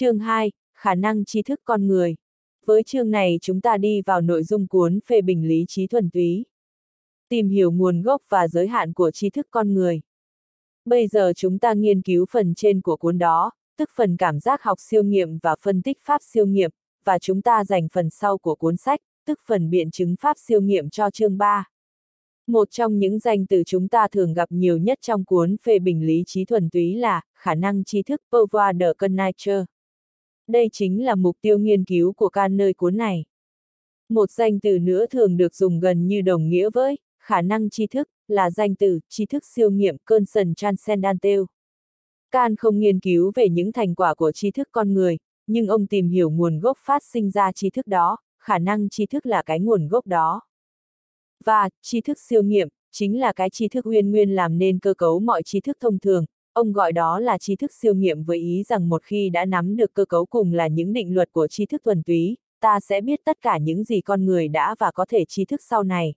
Chương 2, khả năng tri thức con người. Với chương này chúng ta đi vào nội dung cuốn phê bình lý trí thuần túy. Tìm hiểu nguồn gốc và giới hạn của tri thức con người. Bây giờ chúng ta nghiên cứu phần trên của cuốn đó, tức phần cảm giác học siêu nghiệm và phân tích pháp siêu nghiệm, và chúng ta dành phần sau của cuốn sách, tức phần biện chứng pháp siêu nghiệm cho chương 3. Một trong những danh từ chúng ta thường gặp nhiều nhất trong cuốn phê bình lý trí thuần túy là khả năng tri thức pouvoir de connaître. Đây chính là mục tiêu nghiên cứu của can nơi cuốn này. Một danh từ nữa thường được dùng gần như đồng nghĩa với khả năng tri thức là danh từ tri thức siêu nghiệm Consent Transcendental. Can không nghiên cứu về những thành quả của tri thức con người, nhưng ông tìm hiểu nguồn gốc phát sinh ra tri thức đó, khả năng tri thức là cái nguồn gốc đó. Và, tri thức siêu nghiệm, chính là cái tri thức nguyên nguyên làm nên cơ cấu mọi tri thức thông thường, ông gọi đó là tri thức siêu nghiệm với ý rằng một khi đã nắm được cơ cấu cùng là những định luật của tri thức thuần túy, ta sẽ biết tất cả những gì con người đã và có thể tri thức sau này.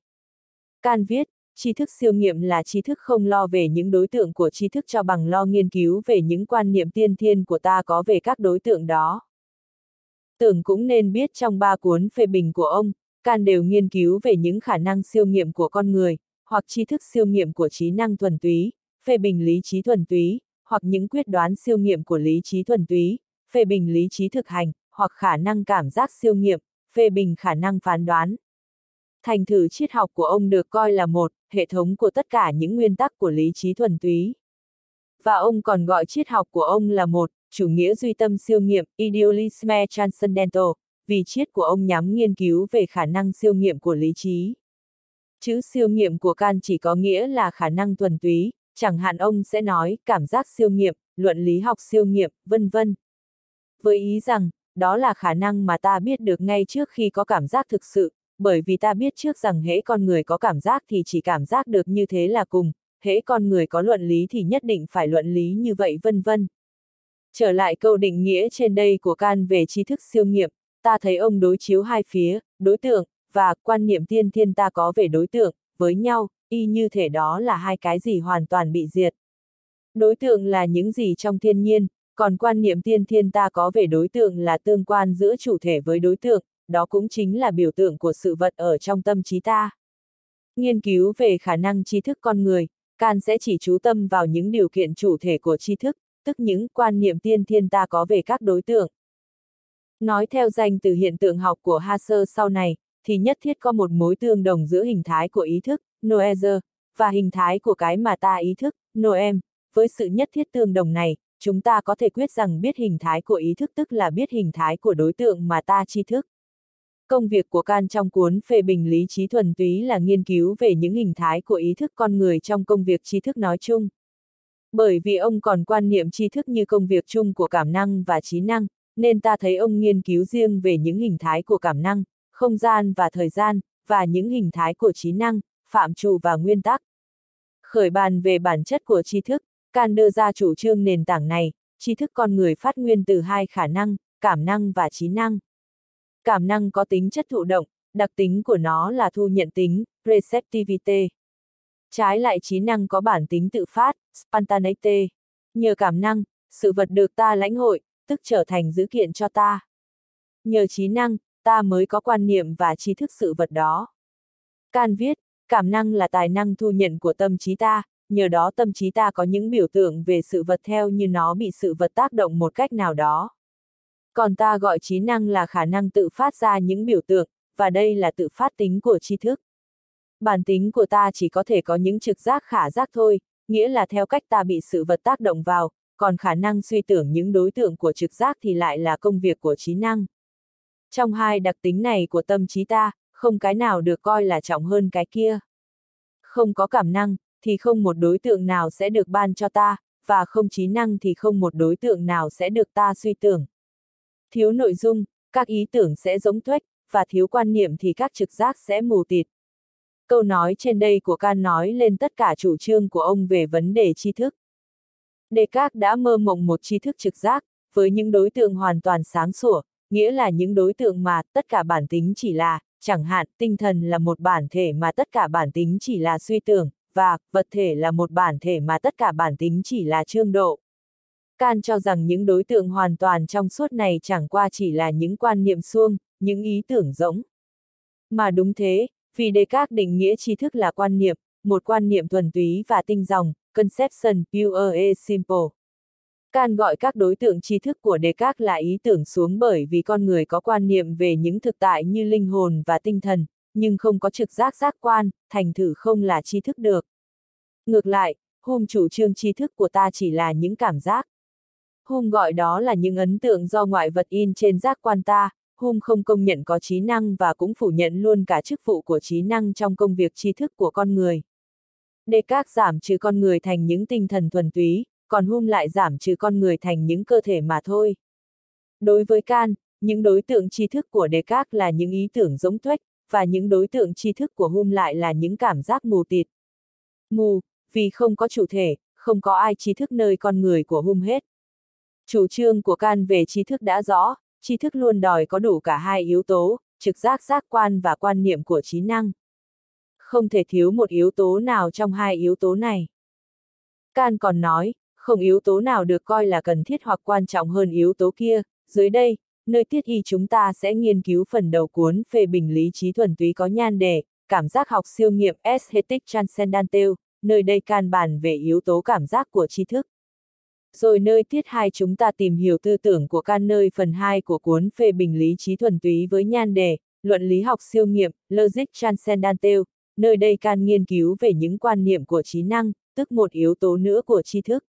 Can viết, tri thức siêu nghiệm là tri thức không lo về những đối tượng của tri thức cho bằng lo nghiên cứu về những quan niệm tiên thiên của ta có về các đối tượng đó. Tưởng cũng nên biết trong ba cuốn phê bình của ông, Can đều nghiên cứu về những khả năng siêu nghiệm của con người, hoặc tri thức siêu nghiệm của trí năng thuần túy, phê bình lý trí thuần túy, hoặc những quyết đoán siêu nghiệm của lý trí thuần túy, phê bình lý trí thực hành, hoặc khả năng cảm giác siêu nghiệm, phê bình khả năng phán đoán. Thành thử triết học của ông được coi là một hệ thống của tất cả những nguyên tắc của lý trí thuần túy. Và ông còn gọi triết học của ông là một chủ nghĩa duy tâm siêu nghiệm, idealisme transcendental, vì triết của ông nhắm nghiên cứu về khả năng siêu nghiệm của lý trí. Chữ siêu nghiệm của Can chỉ có nghĩa là khả năng thuần túy, chẳng hạn ông sẽ nói cảm giác siêu nghiệm, luận lý học siêu nghiệm, vân vân. Với ý rằng, đó là khả năng mà ta biết được ngay trước khi có cảm giác thực sự, bởi vì ta biết trước rằng hễ con người có cảm giác thì chỉ cảm giác được như thế là cùng, hễ con người có luận lý thì nhất định phải luận lý như vậy vân vân. Trở lại câu định nghĩa trên đây của Can về tri thức siêu nghiệm, ta thấy ông đối chiếu hai phía, đối tượng, và quan niệm tiên thiên ta có về đối tượng, với nhau, y như thể đó là hai cái gì hoàn toàn bị diệt. Đối tượng là những gì trong thiên nhiên, còn quan niệm tiên thiên ta có về đối tượng là tương quan giữa chủ thể với đối tượng, đó cũng chính là biểu tượng của sự vật ở trong tâm trí ta. Nghiên cứu về khả năng tri thức con người, Can sẽ chỉ chú tâm vào những điều kiện chủ thể của tri thức, tức những quan niệm tiên thiên ta có về các đối tượng. Nói theo danh từ hiện tượng học của Husserl sau này, thì nhất thiết có một mối tương đồng giữa hình thái của ý thức, Noether, và hình thái của cái mà ta ý thức, Noem. Với sự nhất thiết tương đồng này, chúng ta có thể quyết rằng biết hình thái của ý thức tức là biết hình thái của đối tượng mà ta tri thức. Công việc của Can trong cuốn phê bình lý trí thuần túy là nghiên cứu về những hình thái của ý thức con người trong công việc tri thức nói chung. Bởi vì ông còn quan niệm tri thức như công việc chung của cảm năng và trí năng, nên ta thấy ông nghiên cứu riêng về những hình thái của cảm năng, không gian và thời gian, và những hình thái của trí năng, phạm trù và nguyên tắc. Khởi bàn về bản chất của tri thức, Can đưa ra chủ trương nền tảng này, tri thức con người phát nguyên từ hai khả năng, cảm năng và trí năng. Cảm năng có tính chất thụ động, đặc tính của nó là thu nhận tính, receptivity. Trái lại trí năng có bản tính tự phát, spontaneity. Nhờ cảm năng, sự vật được ta lãnh hội, tức trở thành dữ kiện cho ta. Nhờ trí năng, ta mới có quan niệm và tri thức sự vật đó. Can viết, cảm năng là tài năng thu nhận của tâm trí ta, nhờ đó tâm trí ta có những biểu tượng về sự vật theo như nó bị sự vật tác động một cách nào đó. Còn ta gọi trí năng là khả năng tự phát ra những biểu tượng, và đây là tự phát tính của tri thức. Bản tính của ta chỉ có thể có những trực giác khả giác thôi, nghĩa là theo cách ta bị sự vật tác động vào, còn khả năng suy tưởng những đối tượng của trực giác thì lại là công việc của trí năng. Trong hai đặc tính này của tâm trí ta, không cái nào được coi là trọng hơn cái kia. Không có cảm năng, thì không một đối tượng nào sẽ được ban cho ta, và không trí năng thì không một đối tượng nào sẽ được ta suy tưởng. Thiếu nội dung, các ý tưởng sẽ giống tuếch, và thiếu quan niệm thì các trực giác sẽ mù tịt. Câu nói trên đây của Can nói lên tất cả chủ trương của ông về vấn đề tri thức. Đề các đã mơ mộng một tri thức trực giác, với những đối tượng hoàn toàn sáng sủa, nghĩa là những đối tượng mà tất cả bản tính chỉ là, chẳng hạn, tinh thần là một bản thể mà tất cả bản tính chỉ là suy tưởng, và vật thể là một bản thể mà tất cả bản tính chỉ là trương độ. Can cho rằng những đối tượng hoàn toàn trong suốt này chẳng qua chỉ là những quan niệm suông, những ý tưởng rỗng. Mà đúng thế, vì đề các định nghĩa tri thức là quan niệm, một quan niệm thuần túy và tinh dòng, conception pure et simple. Can gọi các đối tượng tri thức của Descartes là ý tưởng xuống bởi vì con người có quan niệm về những thực tại như linh hồn và tinh thần, nhưng không có trực giác giác quan, thành thử không là tri thức được. Ngược lại, Hume chủ trương tri thức của ta chỉ là những cảm giác. Hume gọi đó là những ấn tượng do ngoại vật in trên giác quan ta, Hume không công nhận có trí năng và cũng phủ nhận luôn cả chức vụ của trí năng trong công việc tri thức của con người. Descartes giảm trừ con người thành những tinh thần thuần túy, còn hung lại giảm trừ con người thành những cơ thể mà thôi. Đối với Can, những đối tượng tri thức của đề các là những ý tưởng giống tuếch, và những đối tượng tri thức của hung lại là những cảm giác mù tịt. Mù, vì không có chủ thể, không có ai tri thức nơi con người của hung hết. Chủ trương của Can về tri thức đã rõ, tri thức luôn đòi có đủ cả hai yếu tố, trực giác giác quan và quan niệm của trí năng. Không thể thiếu một yếu tố nào trong hai yếu tố này. Can còn nói, không yếu tố nào được coi là cần thiết hoặc quan trọng hơn yếu tố kia, dưới đây, nơi tiết y chúng ta sẽ nghiên cứu phần đầu cuốn phê bình lý trí thuần túy có nhan đề, cảm giác học siêu nghiệm Aesthetic Transcendental, nơi đây can bàn về yếu tố cảm giác của tri thức. Rồi nơi tiết 2 chúng ta tìm hiểu tư tưởng của can nơi phần 2 của cuốn phê bình lý trí thuần túy với nhan đề, luận lý học siêu nghiệm, Logic Transcendental, nơi đây can nghiên cứu về những quan niệm của trí năng, tức một yếu tố nữa của tri thức.